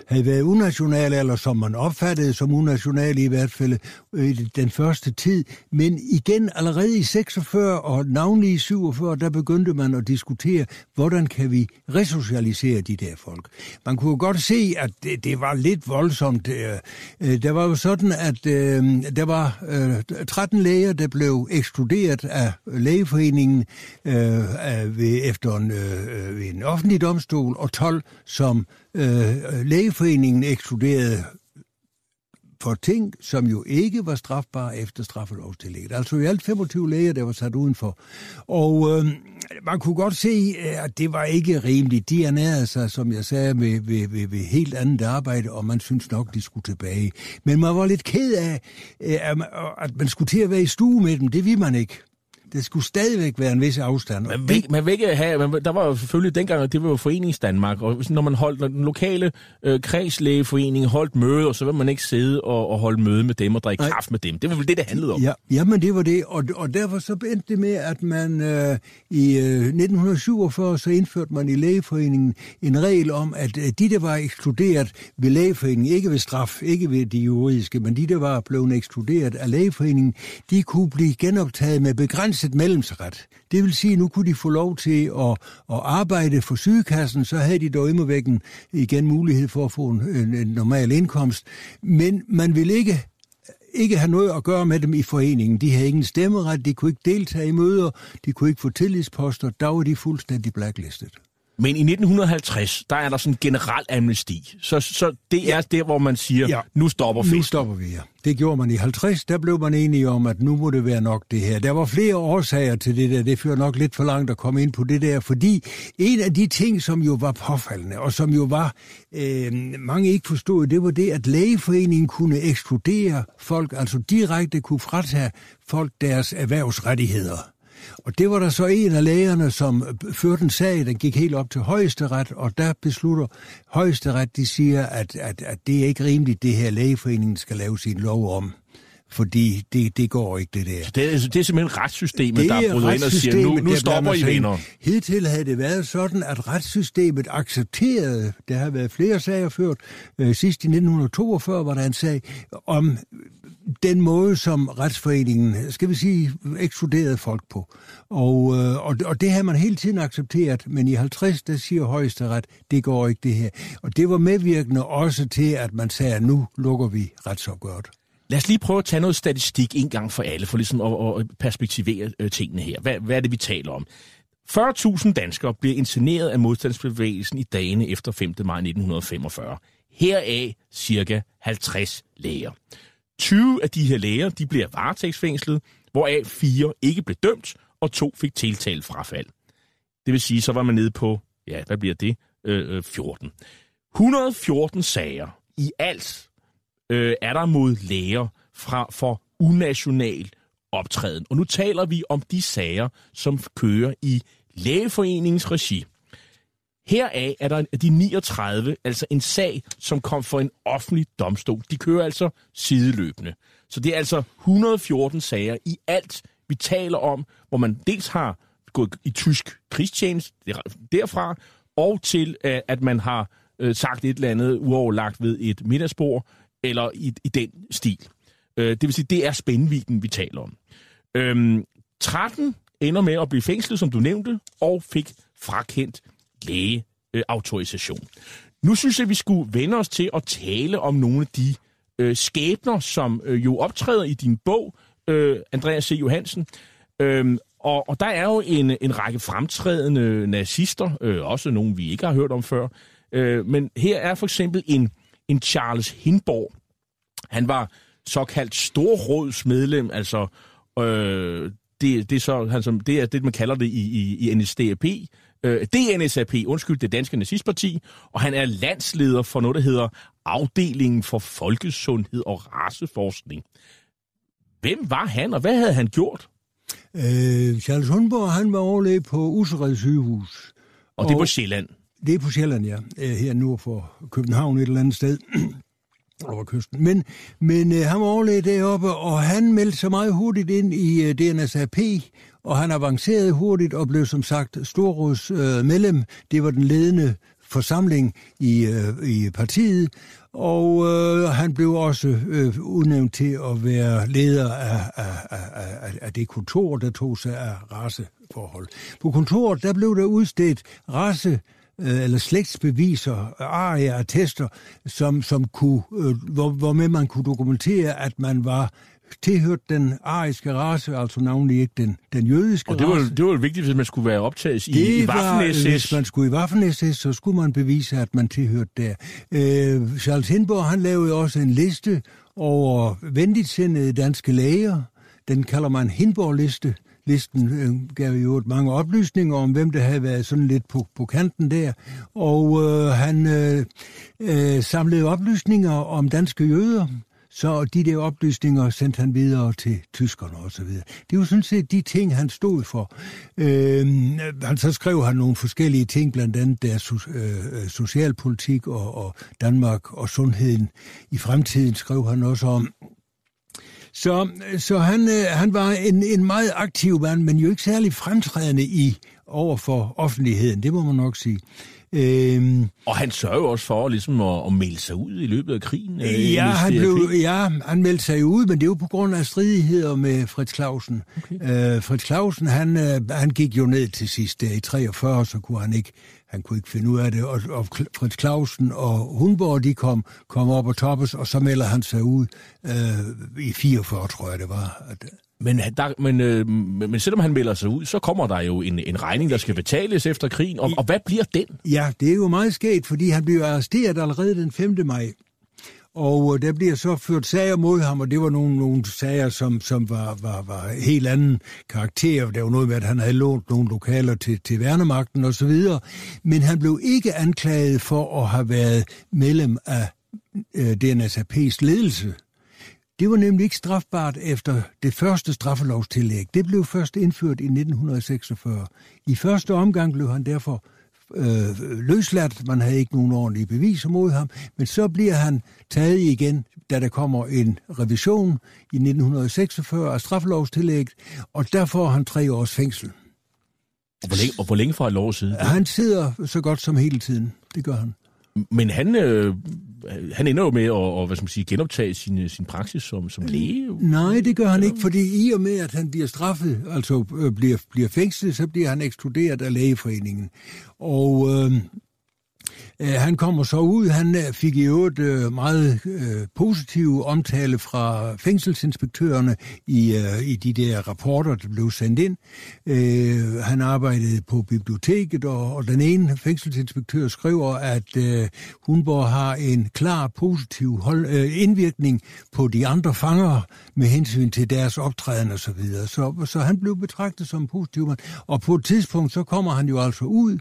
havde været unationale, eller som man opfattede som unationale i hvert fald øh, i den første tid. Men igen, allerede i 46 og navnlig i 47, der begyndte man at diskutere, hvordan kan vi resocialisere de der folk. Man kunne godt se, at det, det var lidt voldsomt. Øh, øh der var jo sådan, at øh, der var øh, 13 læger, der blev ekskluderet af lægeforeningen efter en, ved en offentlig domstol, og 12, som øh, lægeforeningen ekskluderede for ting, som jo ikke var strafbare efter straffelovstillægget. Altså i alt 25 læger, der var sat udenfor. Og øh, man kunne godt se, øh, at det var ikke rimeligt. De ernærede sig, som jeg sagde, med, ved, ved, ved helt andet arbejde, og man synes nok, de skulle tilbage. Men man var lidt ked af, øh, at man skulle til at være i stue med dem. Det vil man ikke det skulle stadigvæk være en vis afstand. Man vil, man vil ikke have, man, der var jo selvfølgelig dengang, det var jo Forenings Danmark, og når man holdt, når den lokale øh, kredslægeforening holdt møde, og så vil man ikke sidde og, og holde møde med dem og drikke Nej. kaffe med dem. Det var vel det, det handlede om. Ja, jamen det var det, og, og derfor så endte det med, at man øh, i øh, 1947, så indførte man i lægeforeningen en regel om, at øh, de, der var ekskluderet ved lægeforeningen, ikke ved straf, ikke ved de juridiske, men de, der var blevet ekskluderet af lægeforeningen, de kunne blive genoptaget med begrænsning et medlemsret. Det vil sige, at nu kunne de få lov til at, at arbejde for sygekassen, så havde de dog imod igen mulighed for at få en, en, en normal indkomst. Men man vil ikke ikke have noget at gøre med dem i foreningen. De havde ingen stemmeret, de kunne ikke deltage i møder, de kunne ikke få tillidsposter, der var de fuldstændig blacklisted. Men i 1950, der er der sådan en generel amnesti. Så, så det er der, hvor man siger, ja. nu stopper festen. Nu stopper vi, ja. Det gjorde man i 50, der blev man enige om, at nu må det være nok det her. Der var flere årsager til det der, det fører nok lidt for langt at komme ind på det der, fordi en af de ting, som jo var påfaldende, og som jo var, øh, mange ikke forstod, det var det, at lægeforeningen kunne ekskludere folk, altså direkte kunne fratage folk deres erhvervsrettigheder. Og det var der så en af lægerne, som førte en sag, der gik helt op til højesteret, og der beslutter højesteret, de siger, at, at, at det er ikke rimeligt, det her lægeforeningen skal lave sin lov om. fordi det, det går ikke, det der. Det er, det er simpelthen retssystemet, det der er brudt ind og siger, nu, nu stopper I venner. Hidtil havde det været sådan, at retssystemet accepterede, der har været flere sager ført, øh, sidst i 1942 var der en sag om den måde, som retsforeningen, skal vi sige, ekskluderede folk på. Og, øh, og, og det har man hele tiden accepteret, men i 50, der siger højesteret, det går ikke det her. Og det var medvirkende også til, at man sagde, at nu lukker vi retsopgøret. Lad os lige prøve at tage noget statistik en gang for alle, for ligesom at, at perspektivere øh, tingene her. Hvad, hvad er det, vi taler om? 40.000 danskere bliver interneret af modstandsbevægelsen i dagene efter 5. maj 1945. Heraf cirka 50 læger. 20 af de her læger de bliver varetægtsfængslet, hvoraf fire ikke blev dømt, og to fik tiltalt frafald. Det vil sige, så var man nede på, ja, hvad bliver det? Øh, øh 14. 114 sager i alt øh, er der mod læger fra, for unational optræden. Og nu taler vi om de sager, som kører i lægeforeningens regi. Heraf er der de 39, altså en sag, som kom for en offentlig domstol. De kører altså sideløbende. Så det er altså 114 sager i alt, vi taler om, hvor man dels har gået i tysk krigstjeneste derfra, og til øh, at man har øh, sagt et eller andet uoverlagt ved et middagsbord, eller i, i den stil. Øh, det vil sige, det er spændvidden, vi taler om. Øhm, 13 ender med at blive fængslet, som du nævnte, og fik frakendt lægeautorisation. Øh, nu synes jeg, vi skulle vende os til at tale om nogle af de øh, skæbner, som øh, jo optræder i din bog, øh, Andreas C. Johansen. Øhm, og, og der er jo en, en række fremtrædende nazister, øh, også nogle, vi ikke har hørt om før. Øh, men her er for eksempel en en Charles Hindborg. Han var såkaldt storrådsmedlem, altså øh, det, det, er så, han, som, det er det, man kalder det i, i, i NSDAP, øh, DNSAP, undskyld, det danske nazistparti, og han er landsleder for noget, der hedder Afdelingen for Folkesundhed og Raceforskning. Hvem var han, og hvad havde han gjort? Øh, Charles Hundborg, han var overlæge på Usered sygehus. Og, og det er på Sjælland? Det er på Sjælland, ja. Her nord for København et eller andet sted over kysten. Men, men øh, han var overlæge deroppe, og han meldte sig meget hurtigt ind i øh, DNSAP, og han avancerede hurtigt og blev som sagt storråds øh, medlem. Det var den ledende forsamling i, øh, i partiet, og øh, han blev også øh, udnævnt til at være leder af, af, af, af det kontor, der tog sig af raceforhold. På kontoret der blev der udstedt race øh, eller slægtsbeviser, arier, attester, som, som kunne, øh, hvor, hvor med man kunne dokumentere, at man var tilhørt den ariske race, altså navnlig ikke den, den jødiske Og det var, race. det var vigtigt, hvis man skulle være optaget i, det i Waffen-SS. Hvis man skulle i Waffen-SS, så skulle man bevise, at man tilhørte der. Øh, Charles Hindborg, han lavede også en liste over venligtsindede danske læger. Den kalder man Hindborg-liste. Listen øh, gav jo mange oplysninger om, hvem der havde været sådan lidt på, på kanten der. Og øh, han øh, øh, samlede oplysninger om danske jøder, så de der oplysninger sendte han videre til tyskerne og så videre. Det var sådan set de ting, han stod for. Øh, han så skrev han nogle forskellige ting, blandt andet deres øh, socialpolitik og, og Danmark og sundheden. I fremtiden skrev han også om, så, så han, øh, han var en, en meget aktiv mand, men jo ikke særlig fremtrædende i over for offentligheden, det må man nok sige. Øhm, og han sørger jo også for ligesom at, at melde sig ud i løbet af krigen. Øh, ja, han blev, ja, han meldte sig ud, men det jo på grund af stridigheder med Fritz Clausen. Okay. Øh, Fritz Clausen, han, øh, han gik jo ned til sidst der i 43, så kunne han ikke, han kunne ikke finde ud af det. Og, og Fritz Clausen og Hundborg, de kom, kom op og toppes, og så melder han sig ud øh, i 44, tror jeg det var. At, men, der, men, øh, men selvom han melder sig ud, så kommer der jo en, en regning, der skal betales efter krigen. Og, og hvad bliver den? Ja, det er jo meget sket, fordi han bliver arresteret allerede den 5. maj. Og øh, der bliver så ført sager mod ham, og det var nogle, nogle sager, som, som var, var, var helt anden karakter. Der var noget med, at han havde lånt nogle lokaler til, til værnemagten osv. Men han blev ikke anklaget for at have været medlem af øh, DNSAP's ledelse. Det var nemlig ikke strafbart efter det første straffelovstillæg. Det blev først indført i 1946. I første omgang blev han derfor øh, løsladt. Man havde ikke nogen ordentlige beviser mod ham. Men så bliver han taget igen, da der kommer en revision i 1946 af straffelovstillægget, og der får han tre års fængsel. Og hvor længe, og hvor længe han lov at sidde? Han sidder så godt som hele tiden. Det gør han. Men han, øh, han ender jo med at og, hvad skal man sige, genoptage sin, sin praksis som, som læge. Nej, det gør han ikke, fordi i og med, at han bliver straffet, altså øh, bliver, bliver fængslet, så bliver han ekskluderet af lægeforeningen. Og øh, Øh, Øh, han kommer så ud, han øh, fik i øvrigt øh, meget positive omtale fra fængselsinspektørerne i, i de der rapporter, der blev sendt ind. Han arbejdede på biblioteket, og, den ene fængselsinspektør skriver, at Hunborg har en klar positiv hold, indvirkning på de andre fanger med hensyn til deres optræden osv. Så, videre. så, så han blev betragtet som positiv mand. Og på et tidspunkt, så kommer han jo altså ud,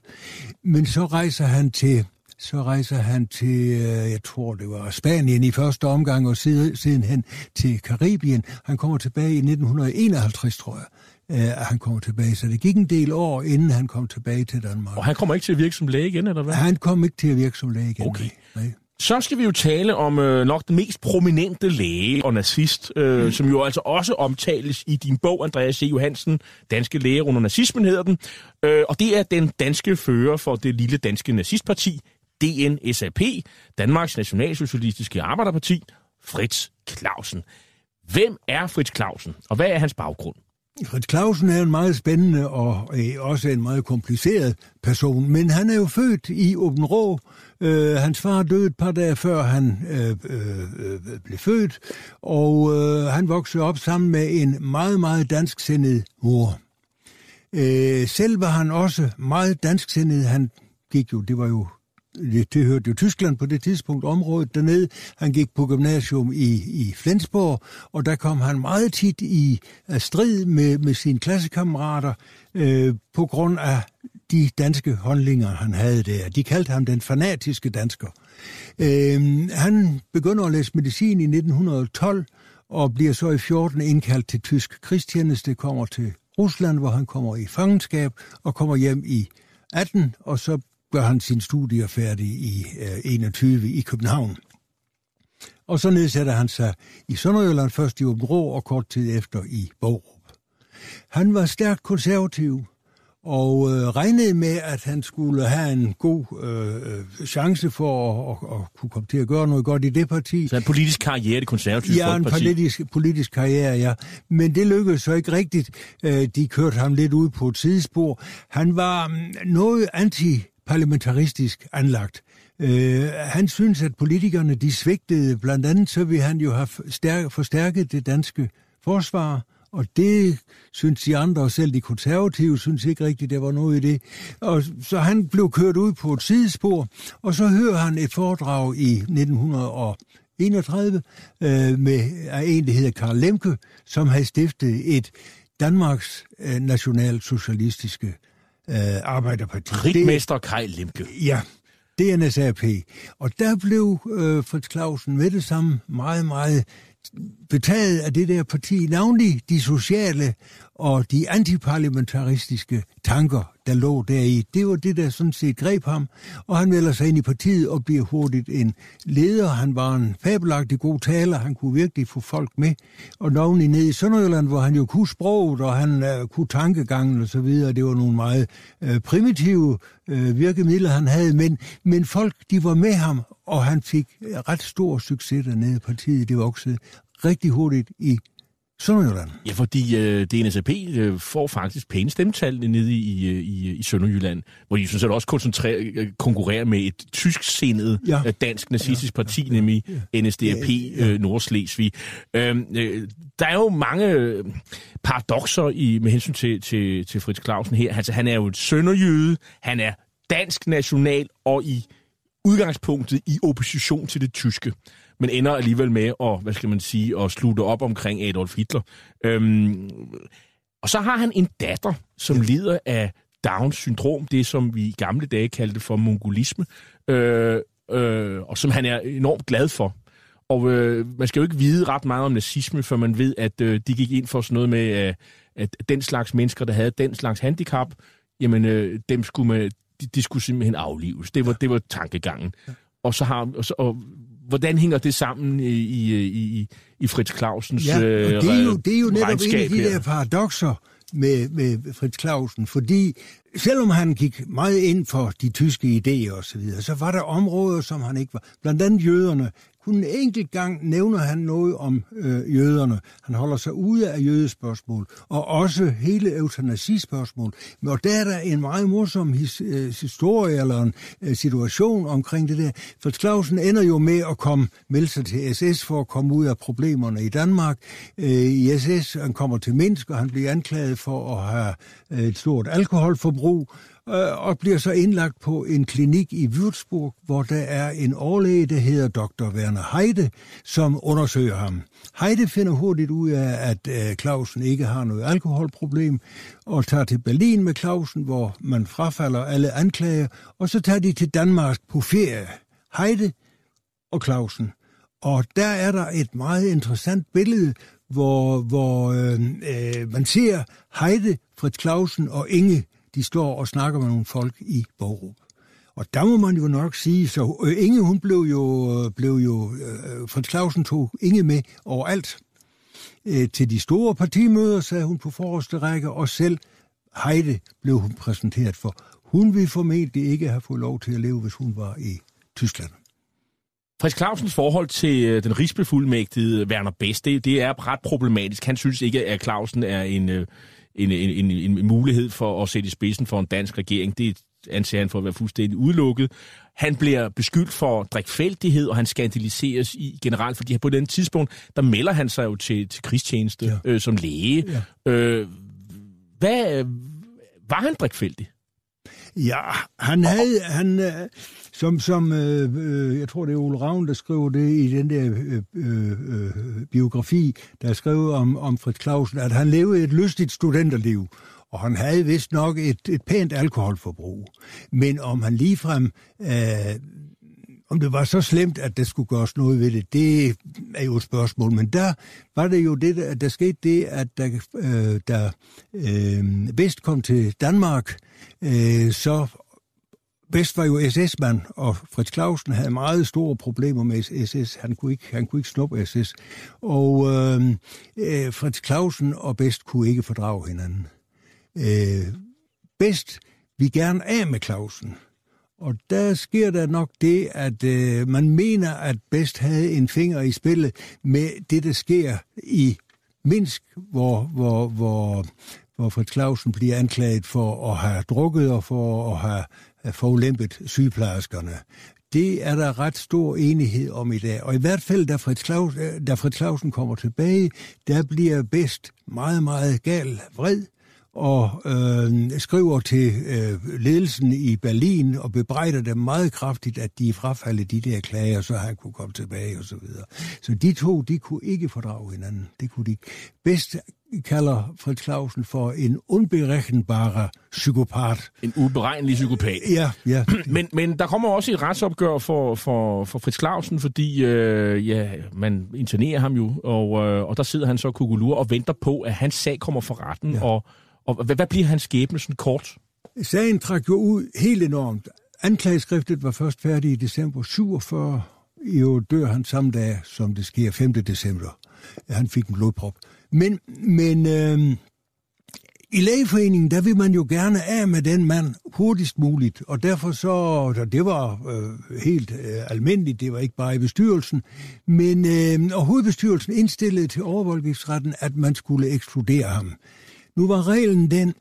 men så rejser han til så rejser han til, øh, jeg tror det var Spanien i første omgang, og siden, sidenhen til Karibien. Han kommer tilbage i 1951, tror jeg at han kommer tilbage. Så det gik en del år, inden han kom tilbage til Danmark. Og han kommer ikke til at virke som læge igen, eller hvad? Han kom ikke til at virke som læge igen. Okay. Nej. Så skal vi jo tale om øh, nok den mest prominente læge og nazist, øh, mm. som jo altså også omtales i din bog, Andreas C. Johansen, Danske Læger under nazismen hedder den. Øh, og det er den danske fører for det lille danske nazistparti, DNSAP, Danmarks Nationalsocialistiske Arbejderparti, Fritz Clausen. Hvem er Fritz Clausen, og hvad er hans baggrund? Fritz Clausen er en meget spændende og øh, også en meget kompliceret person, men han er jo født i Åben Rå. Øh, hans far døde et par dage før han øh, øh, blev født, og øh, han voksede op sammen med en meget, meget dansksindet mor. Øh, selv var han også meget dansksindet. Han gik jo, det var jo det tilhørte jo Tyskland på det tidspunkt, området dernede. Han gik på gymnasium i, i Flensborg, og der kom han meget tit i strid med, med sine klassekammerater øh, på grund af de danske håndlinger, han havde der. De kaldte ham den fanatiske dansker. Øh, han begynder at læse medicin i 1912, og bliver så i 14 indkaldt til tysk krigstjeneste, kommer til Rusland, hvor han kommer i fangenskab, og kommer hjem i 18, og så gør han sin studier færdig i øh, 21 i København. Og så nedsætter han sig i Sønderjylland først i Åben og kort tid efter i Borup. Han var stærkt konservativ, og øh, regnede med, at han skulle have en god øh, chance for at, at, at kunne komme til at gøre noget godt i det parti. Så en politisk karriere, det konservative Ja, en politisk, politisk karriere, ja. Men det lykkedes så ikke rigtigt. Øh, de kørte ham lidt ud på et sidespor. Han var mm, noget anti parlamentaristisk anlagt. Øh, han synes, at politikerne de svigtede. Blandt andet så vil han jo have forstærket det danske forsvar, og det synes de andre, og selv de konservative, synes ikke rigtigt, der var noget i det. Og så han blev kørt ud på et sidespor, og så hører han et foredrag i 1931 øh, med en, der hedder Karl Lemke, som havde stiftet et Danmarks øh, nationalsocialistiske øh, Arbejderparti. Rigmester Kai Lemke. Ja, DNSAP. Og der blev øh, Fritz Clausen med det samme meget, meget betaget af det der parti, navnlig de sociale og de antiparlamentaristiske tanker, der lå deri. Det var det, der sådan set greb ham, og han melder sig ind i partiet og bliver hurtigt en leder. Han var en fabelagtig god taler, han kunne virkelig få folk med. Og navnlig ned i Sønderjylland, hvor han jo kunne sproget, og han uh, kunne tankegangen og så videre. Det var nogle meget uh, primitive uh, virkemidler, han havde, men, men folk, de var med ham, og han fik ret stor succes dernede i partiet. Det voksede rigtig hurtigt i Sønderjylland. Ja, fordi øh, DNSAP øh, får faktisk pæne stemmetal nede i, øh, i, i Sønderjylland, hvor de sådan set også koncentrerer, øh, konkurrerer med et tysk-sindet ja. Øh, dansk nazistisk ja, parti, ja, nemlig ja. NSDAP ja, ja. Øh, Nordslesvig. Øh, øh, der er jo mange paradoxer i, med hensyn til, til, til Fritz Clausen her. Altså, han er jo et sønderjyde, han er dansk national og i udgangspunktet i opposition til det tyske men ender alligevel med at, hvad skal man sige, at slutte op omkring Adolf Hitler. Øhm, og så har han en datter, som lider af Downs syndrom, det som vi i gamle dage kaldte for mongolisme, øh, øh, og som han er enormt glad for. Og øh, man skal jo ikke vide ret meget om nazisme, for man ved, at øh, de gik ind for sådan noget med, øh, at den slags mennesker, der havde den slags handicap, jamen øh, dem skulle man de, de skulle simpelthen aflives. Det var, det var tankegangen. Og så har og, så, og hvordan hænger det sammen i, i, i, i Fritz Clausens Ja, og det er jo, det er jo netop en af de her? der paradoxer med, med Fritz Clausen, fordi selvom han gik meget ind for de tyske idéer og så videre, så var der områder, som han ikke var. Blandt andet jøderne. Kun en enkelt gang nævner han noget om øh, jøderne. Han holder sig ude af jødespørgsmål, og også hele eutanasispørgsmål. Og der er der en meget morsom his, øh, historie eller en øh, situation omkring det der. For Clausen ender jo med at komme, melde sig til SS for at komme ud af problemerne i Danmark. Øh, I SS, han kommer til Minsk, og han bliver anklaget for at have øh, et stort alkoholforbrug, Øh, og bliver så indlagt på en klinik i Würzburg, hvor der er en overlæge, der hedder Dr. Werner Heide, som undersøger ham. Heide finder hurtigt ud af, at øh, Clausen ikke har noget alkoholproblem, og tager til Berlin med Clausen, hvor man frafalder alle anklager, og så tager de til Danmark på ferie. Heide og Clausen. Og der er der et meget interessant billede, hvor, hvor øh, øh, man ser Heide, Fritz Clausen og Inge, de står og snakker med nogle folk i Borup. Og der må man jo nok sige, så øh, Inge, hun blev jo, øh, blev jo øh, Clausen tog Inge med overalt. Øh, til de store partimøder sad hun på forreste række, og selv Heide blev hun præsenteret for. Hun ville formentlig ikke have fået lov til at leve, hvis hun var i Tyskland. Fritz Clausens forhold til øh, den rigsbefuldmægtige Werner Best, det, det er ret problematisk. Han synes ikke, at Clausen er en, øh, en, en, en, en mulighed for at sætte i spidsen for en dansk regering. Det anser han for at være fuldstændig udelukket. Han bliver beskyldt for drikfældighed, og han skandaliseres i generelt, fordi på den tidspunkt, der melder han sig jo til, til krigstjeneste ja. øh, som læge. Ja. Øh, hvad, var han drikfældig? Ja, han havde, han, øh, som, som øh, øh, jeg tror det er Ole Ravn, der skriver det i den der øh, øh, øh biografi, der skrev om, om Fritz Clausen, at han levede et lystigt studenterliv, og han havde vist nok et, et pænt alkoholforbrug. Men om han ligefrem, øh, om det var så slemt, at der skulle gøres noget ved det, det er jo et spørgsmål. Men der var det jo det, at der skete det, at der, øh, der øh, Vest kom til Danmark, øh, så Best var jo SS-mand, og Fritz Clausen havde meget store problemer med SS. Han kunne ikke, han kunne ikke snuppe SS. Og øhm, øh, øh, Fritz Clausen og Best kunne ikke fordrage hinanden. Øh, Best vi gerne af med Clausen. Og der sker der nok det, at øh, man mener, at Best havde en finger i spillet med det, der sker i Minsk, hvor, hvor, hvor, hvor Fritz Clausen bliver anklaget for at have drukket og for at have forulæmpet sygeplejerskerne. Det er der ret stor enighed om i dag. Og i hvert fald, da Fritz, Claus, da Fritz Clausen kommer tilbage, der bliver Best meget, meget gal, vred, og øh, skriver til øh, ledelsen i Berlin og bebrejder dem meget kraftigt, at de frafaldet de der klager, så han kunne komme tilbage og så videre. Så de to, de kunne ikke fordrage hinanden. Det kunne de. Bedst kalder Fritz Clausen for en unberechenbare psykopat. En uberegnelig psykopat. Ja, ja. Men, men der kommer også et retsopgør for, for, for Fritz Clausen, fordi øh, ja, man internerer ham jo, og, øh, og der sidder han så kukulur og venter på, at hans sag kommer for retten, ja. og, og hvad, hvad bliver hans skæbne sådan kort? Sagen trak jo ud helt enormt. Anklageskriftet var først færdig i december 47. I Jo dør han samme dag, som det sker 5. december. Han fik en blodprop. Men, men øh, i lægeforeningen, der vil man jo gerne af med den mand hurtigst muligt, og derfor så, det var øh, helt øh, almindeligt, det var ikke bare i bestyrelsen, men øh, og hovedbestyrelsen indstillede til overvoldgiftsretten, at man skulle ekskludere ham. Nu var reglen den,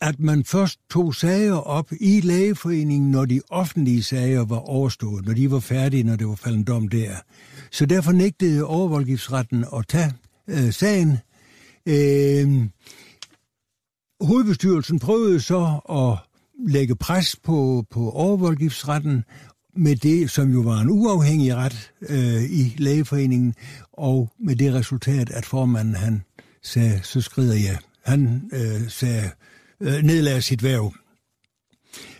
at man først tog sager op i lægeforeningen, når de offentlige sager var overstået, når de var færdige, når det var faldet dom der. Så derfor nægtede overvoldgiftsretten at tage øh, sagen. Øh, hovedbestyrelsen prøvede så at lægge pres på, på overvoldgiftsretten med det, som jo var en uafhængig ret øh, i lægeforeningen, og med det resultat, at formanden han sagde, så skrider jeg. Han øh, sagde, øh, nedlagde sit værv.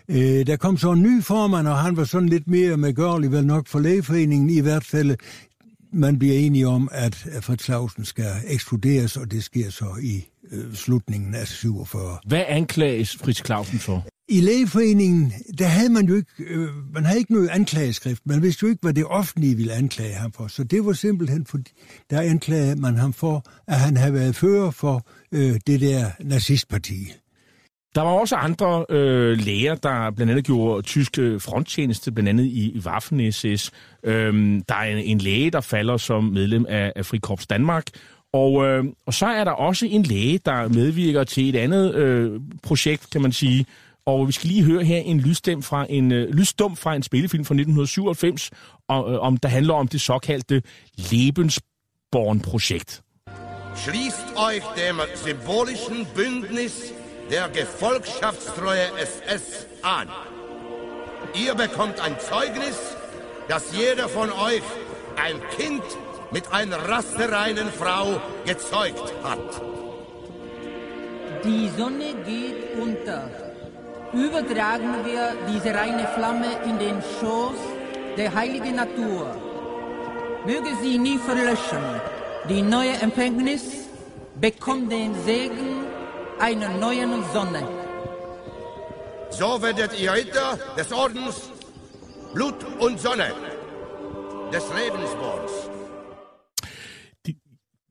Øh, der kom så en ny formand, og han var sådan lidt mere medgørlig, vel nok for lægeforeningen i hvert fald. Man bliver enige om, at Fritz Clausen skal ekskluderes, og det sker så i øh, slutningen af 47. Hvad anklages Fritz Clausen for? I lægeforeningen, der havde man jo ikke, øh, man havde ikke noget anklageskrift. Man vidste jo ikke, hvad det offentlige ville anklage ham for. Så det var simpelthen, for, der anklagede man ham for, at han havde været fører for øh, det der nazistparti. Der var også andre øh, læger, der blandt andet gjorde tysk øh, fronttjeneste, blandt andet i, i Waffen-SS. Øhm, der er en, en læge, der falder som medlem af, af Frikorps Danmark. Og, øh, og så er der også en læge, der medvirker til et andet øh, projekt, kan man sige. Og vi skal lige høre her en lydstem fra en øh, lydstum fra en spillefilm fra 1997, og, øh, om, der handler om det såkaldte Lebensborn-projekt. Schließt euch dem symbolischen Bündnis der Gefolgschaftstreue SS an. Ihr bekommt ein Zeugnis, dass jeder von euch ein Kind mit einer rassereinen Frau gezeugt hat. Die Sonne geht unter. Übertragen wir diese reine Flamme in den Schoß der heiligen Natur. Möge sie nie verlöschen. Die neue Empfängnis bekommt den Segen einer neuen Sonne. So werdet ihr Ritter des Ordens Blut und Sonne des Lebensborns.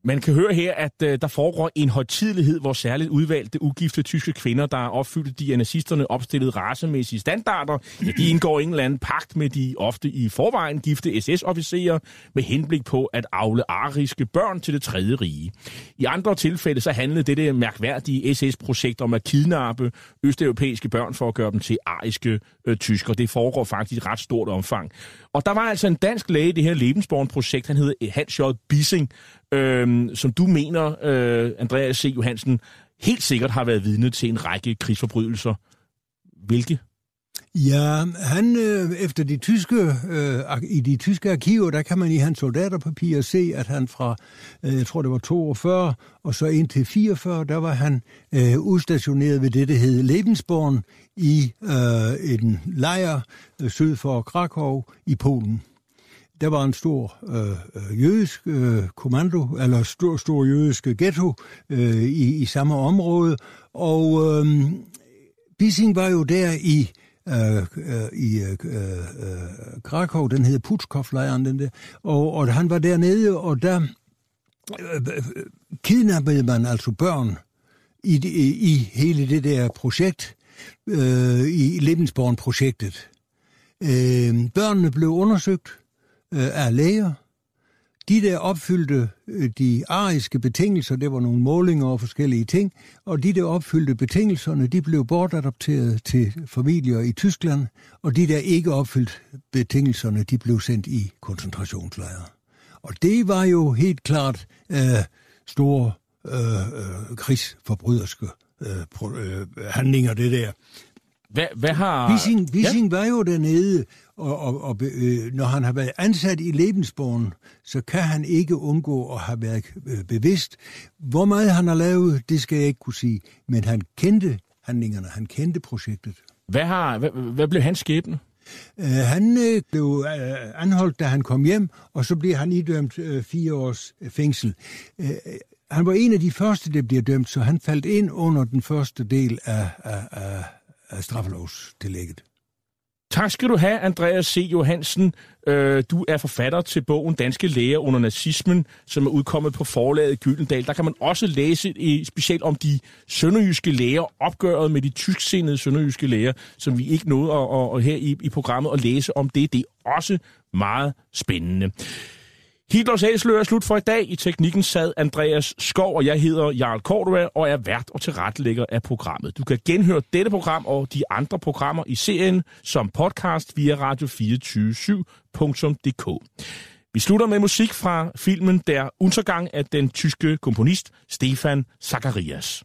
Man kan høre her, at øh, der foregår en højtidelighed, hvor særligt udvalgte ugifte tyske kvinder, der er opfyldt de af nazisterne opstillede racemæssige standarder, ja, de indgår en eller anden pagt med de ofte i forvejen gifte SS-officerer med henblik på at afle ariske børn til det tredje rige. I andre tilfælde så handlede dette mærkværdige SS-projekt om at kidnappe østeuropæiske børn for at gøre dem til ariske øh, tyskere. Det foregår faktisk i ret stort omfang. Og der var altså en dansk læge i det her Lebensborn-projekt, han hedder Hans J. Bissing, øh, som du mener, øh, Andreas C. Johansen, helt sikkert har været vidne til en række krigsforbrydelser. Hvilke? Ja, han øh, efter de tyske øh, i de tyske arkiver, der kan man i hans soldaterpapirer se, at han fra øh, jeg tror det var 42 og så ind til 44, der var han øh, udstationeret ved det der hed Lebensborn i øh, en lejr øh, syd for Krakow i Polen der var en stor øh, øh, jødisk øh, kommando, eller stor, stor jødisk ghetto øh, i, i samme område, og øh, Bissing var jo der i øh, øh, i øh, øh, Krakow, den hed Putskov-lejren, den der, og, og han var dernede, og der øh, kidnappede man altså børn i, i, i hele det der projekt, øh, i Lebensborn-projektet. Øh, børnene blev undersøgt, øh, af læger. De der opfyldte øh, de ariske betingelser, det var nogle målinger og forskellige ting, og de der opfyldte betingelserne, de blev bortadopteret til familier i Tyskland, og de der ikke opfyldte betingelserne, de blev sendt i koncentrationslejre. Og det var jo helt klart øh, store øh, øh, krigsforbryderske øh, øh, handlinger, det der. Hvad, hvad har... Wissing, Wissing ja? var jo dernede, og, og, og øh, når han har været ansat i Lebensborn, så kan han ikke undgå at have været øh, bevidst. Hvor meget han har lavet, det skal jeg ikke kunne sige, men han kendte handlingerne, han kendte projektet. Hvad, har, hvad, hvad blev hans skæbne? Uh, han uh, blev uh, anholdt, da han kom hjem, og så blev han idømt uh, fire års fængsel. Uh, han var en af de første, der blev dømt, så han faldt ind under den første del af, af, af af straffelovstillægget. Tak skal du have, Andreas C. Johansen. Øh, du er forfatter til bogen Danske Læger under nazismen, som er udkommet på forlaget Gyldendal. Der kan man også læse i, specielt om de sønderjyske læger, opgøret med de tysksindede sønderjyske læger, som vi ikke nåede at, at, at her i, i programmet at læse om det. Det er også meget spændende. Hitlers Æsler er slut for i dag. I teknikken sad Andreas Skov, og jeg hedder Jarl Cordua og er vært og tilrettelægger af programmet. Du kan genhøre dette program og de andre programmer i serien som podcast via radio247.dk. Vi slutter med musik fra filmen Der Untergang af den tyske komponist Stefan Zacharias.